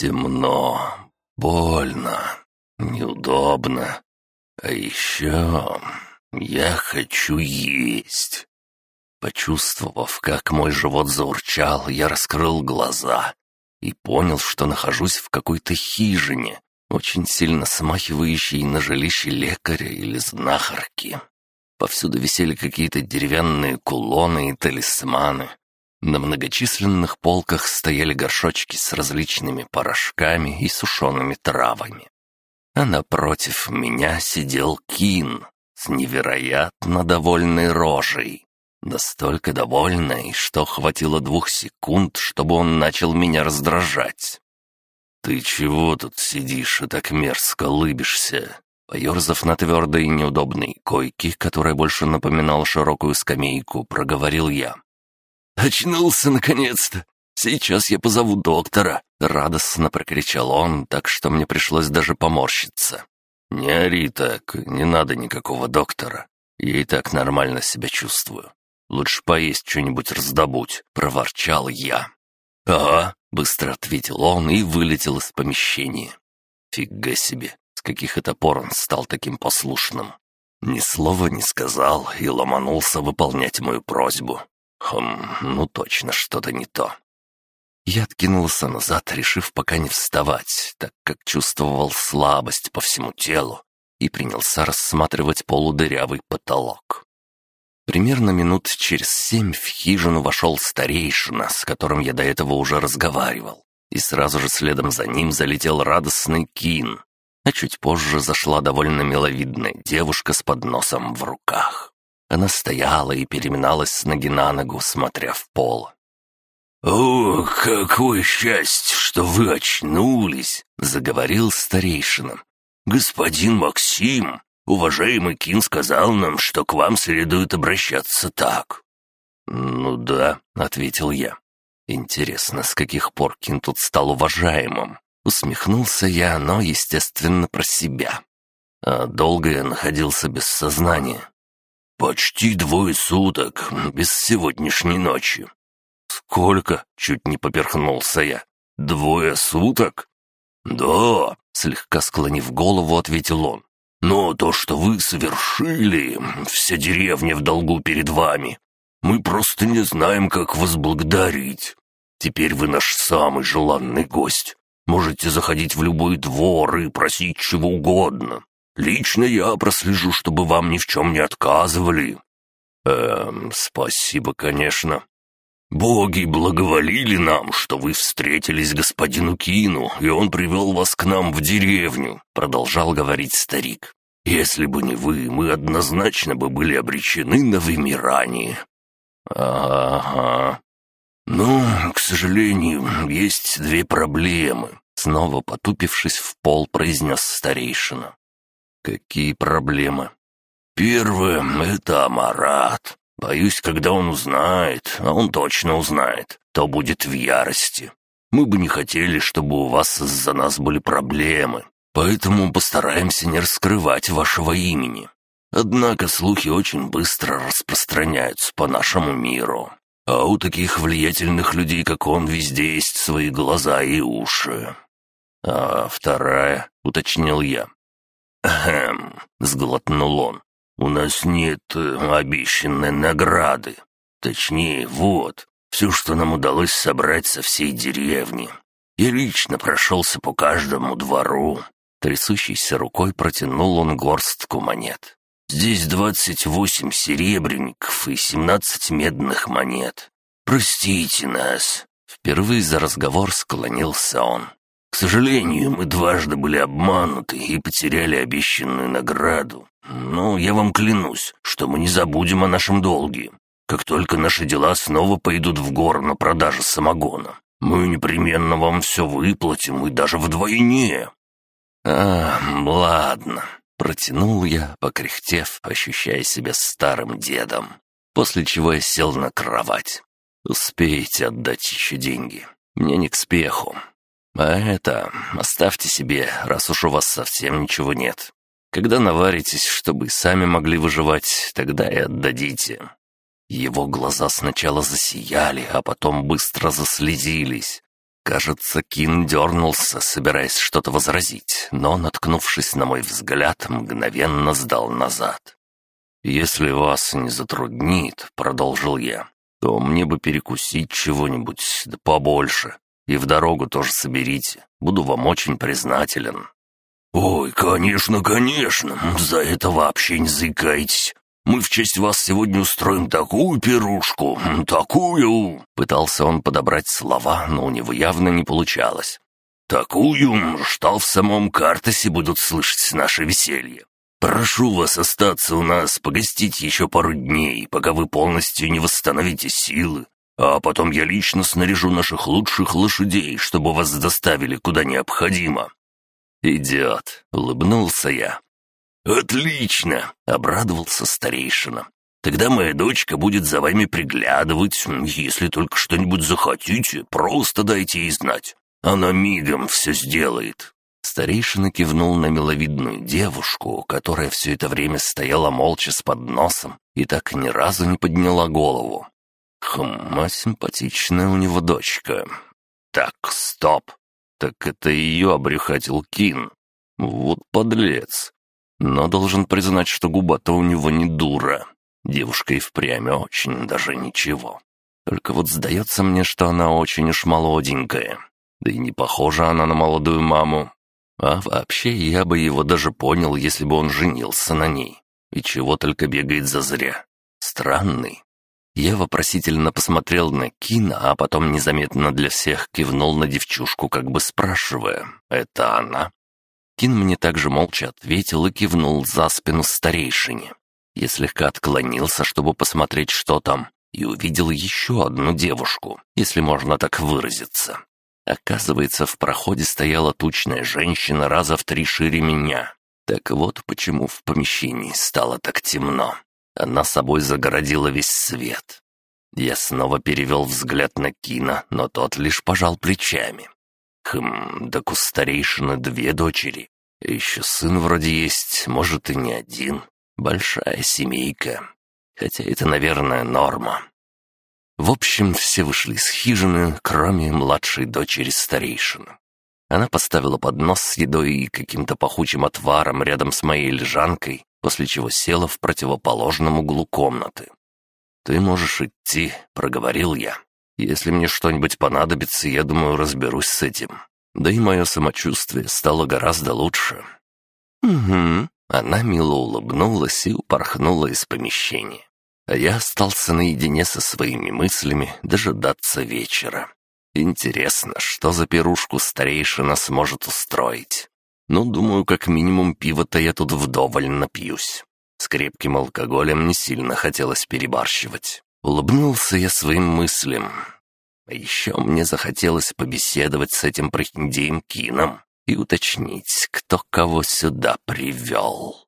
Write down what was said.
Темно, больно, неудобно. А еще я хочу есть. Почувствовав, как мой живот заурчал, я раскрыл глаза и понял, что нахожусь в какой-то хижине, очень сильно смахивающей на жилище лекаря или знахарки. Повсюду висели какие-то деревянные кулоны и талисманы. На многочисленных полках стояли горшочки с различными порошками и сушеными травами. А напротив меня сидел Кин с невероятно довольной рожей. Настолько довольной, что хватило двух секунд, чтобы он начал меня раздражать. «Ты чего тут сидишь и так мерзко лыбишься?» Поерзав на твердой и неудобной койке, которая больше напоминала широкую скамейку, проговорил я. «Очнулся наконец-то! Сейчас я позову доктора!» Радостно прокричал он, так что мне пришлось даже поморщиться. «Не ори так, не надо никакого доктора. Я и так нормально себя чувствую. Лучше поесть что-нибудь раздобудь», — проворчал я. «Ага», — быстро ответил он и вылетел из помещения. «Фига себе, с каких это пор он стал таким послушным?» Ни слова не сказал и ломанулся выполнять мою просьбу. Хм, ну точно что-то не то. Я откинулся назад, решив пока не вставать, так как чувствовал слабость по всему телу и принялся рассматривать полудырявый потолок. Примерно минут через семь в хижину вошел старейшина, с которым я до этого уже разговаривал, и сразу же следом за ним залетел радостный Кин, а чуть позже зашла довольно миловидная девушка с подносом в руках. Она стояла и переминалась с ноги на ногу, смотря в пол. «О, какое счастье, что вы очнулись!» — заговорил старейшина. «Господин Максим, уважаемый Кин сказал нам, что к вам следует обращаться так». «Ну да», — ответил я. «Интересно, с каких пор Кин тут стал уважаемым?» Усмехнулся я, но, естественно, про себя. А долго я находился без сознания. «Почти двое суток, без сегодняшней ночи». «Сколько?» — чуть не поперхнулся я. «Двое суток?» «Да», — слегка склонив голову, ответил он. «Но то, что вы совершили, вся деревня в долгу перед вами. Мы просто не знаем, как вас благодарить. Теперь вы наш самый желанный гость. Можете заходить в любой двор и просить чего угодно. Лично я прослежу, чтобы вам ни в чем не отказывали». «Эм, спасибо, конечно». «Боги благоволили нам, что вы встретились господину Кину, и он привел вас к нам в деревню», — продолжал говорить старик. «Если бы не вы, мы однозначно бы были обречены на вымирание». «Ага». «Ну, к сожалению, есть две проблемы», — снова потупившись в пол, произнес старейшина. «Какие проблемы?» «Первое — это Амарат. Боюсь, когда он узнает, а он точно узнает, то будет в ярости. Мы бы не хотели, чтобы у вас из-за нас были проблемы, поэтому постараемся не раскрывать вашего имени. Однако слухи очень быстро распространяются по нашему миру, а у таких влиятельных людей, как он, везде есть свои глаза и уши. А вторая, — уточнил я, «Ахм», — сглотнул он, — «у нас нет э, обещанной награды. Точнее, вот, все, что нам удалось собрать со всей деревни. Я лично прошелся по каждому двору». Трясущейся рукой протянул он горстку монет. «Здесь двадцать восемь серебряников и семнадцать медных монет. Простите нас». Впервые за разговор склонился он. К сожалению, мы дважды были обмануты и потеряли обещанную награду. Но я вам клянусь, что мы не забудем о нашем долге. Как только наши дела снова пойдут в гору на продаже самогона, мы непременно вам все выплатим и даже вдвойне». «А, ладно», — протянул я, покряхтев, ощущая себя старым дедом, после чего я сел на кровать. «Успеете отдать еще деньги. Мне не к спеху. А это оставьте себе, раз уж у вас совсем ничего нет. Когда наваритесь, чтобы сами могли выживать, тогда и отдадите». Его глаза сначала засияли, а потом быстро заслезились. Кажется, Кин дернулся, собираясь что-то возразить, но, наткнувшись на мой взгляд, мгновенно сдал назад. «Если вас не затруднит», — продолжил я, — «то мне бы перекусить чего-нибудь, да побольше, и в дорогу тоже соберите. Буду вам очень признателен». «Ой, конечно, конечно, за это вообще не заикайтесь. Мы в честь вас сегодня устроим такую пирушку, такую...» Пытался он подобрать слова, но у него явно не получалось. «Такую, что в самом картосе будут слышать наше веселье. Прошу вас остаться у нас, погостить еще пару дней, пока вы полностью не восстановите силы, а потом я лично снаряжу наших лучших лошадей, чтобы вас доставили куда необходимо». «Идет», — улыбнулся я. «Отлично!» — обрадовался старейшина. «Тогда моя дочка будет за вами приглядывать. Если только что-нибудь захотите, просто дайте ей знать. Она мигом все сделает». Старейшина кивнул на миловидную девушку, которая все это время стояла молча с подносом и так ни разу не подняла голову. Хм, а симпатичная у него дочка. Так, стоп. Так это ее обрюхатил Кин. Вот подлец. Но должен признать, что губа-то у него не дура. Девушка и впрямь очень даже ничего. Только вот сдается мне, что она очень уж молоденькая. Да и не похожа она на молодую маму. А вообще, я бы его даже понял, если бы он женился на ней. И чего только бегает зазря. Странный. Я вопросительно посмотрел на Кина, а потом незаметно для всех кивнул на девчушку, как бы спрашивая, «Это она?» Кин мне также молча ответил и кивнул за спину старейшине. Я слегка отклонился, чтобы посмотреть, что там, и увидел еще одну девушку, если можно так выразиться. Оказывается, в проходе стояла тучная женщина раза в три шире меня. Так вот почему в помещении стало так темно. Она собой загородила весь свет. Я снова перевел взгляд на Кина, но тот лишь пожал плечами. Хм, да у старейшины две дочери. Еще сын вроде есть, может и не один. Большая семейка. Хотя это, наверное, норма. В общем, все вышли из хижины, кроме младшей дочери старейшины. Она поставила поднос с едой и каким-то пахучим отваром рядом с моей лежанкой, после чего села в противоположном углу комнаты. «Ты можешь идти», — проговорил я. «Если мне что-нибудь понадобится, я думаю, разберусь с этим. Да и мое самочувствие стало гораздо лучше». «Угу». Она мило улыбнулась и упорхнула из помещения. А я остался наедине со своими мыслями дожидаться вечера. Интересно, что за пирушку старейшина сможет устроить? Ну, думаю, как минимум пиво-то я тут вдоволь напьюсь. С крепким алкоголем не сильно хотелось перебарщивать. Улыбнулся я своим мыслям. А еще мне захотелось побеседовать с этим прохиндеем Кином и уточнить, кто кого сюда привел.